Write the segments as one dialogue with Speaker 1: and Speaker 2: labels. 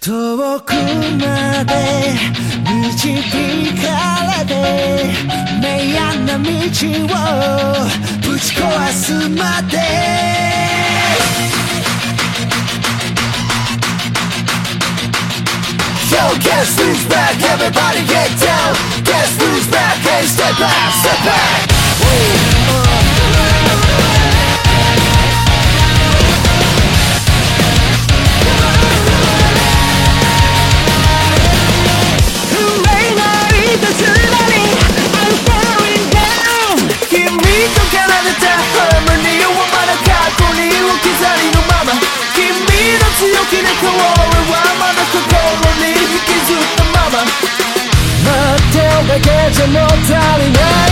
Speaker 1: 遠くまで導かれて明暗な道をぶち壊すまで Yo, guess who's back? Everybody get down. Guess who's back? Hey, step back, step back. と奏でたハーモニーはまだ過去に置き去りのまま。君の強気な声はまだ心に引きずったまま。待ってるだけじゃもう足りない。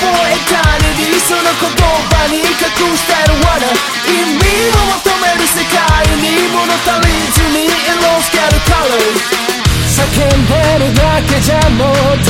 Speaker 1: For eternity その言葉に隠してる罠。意味を求める世界に物足りずに色つける colors 叫んでるだけじゃもう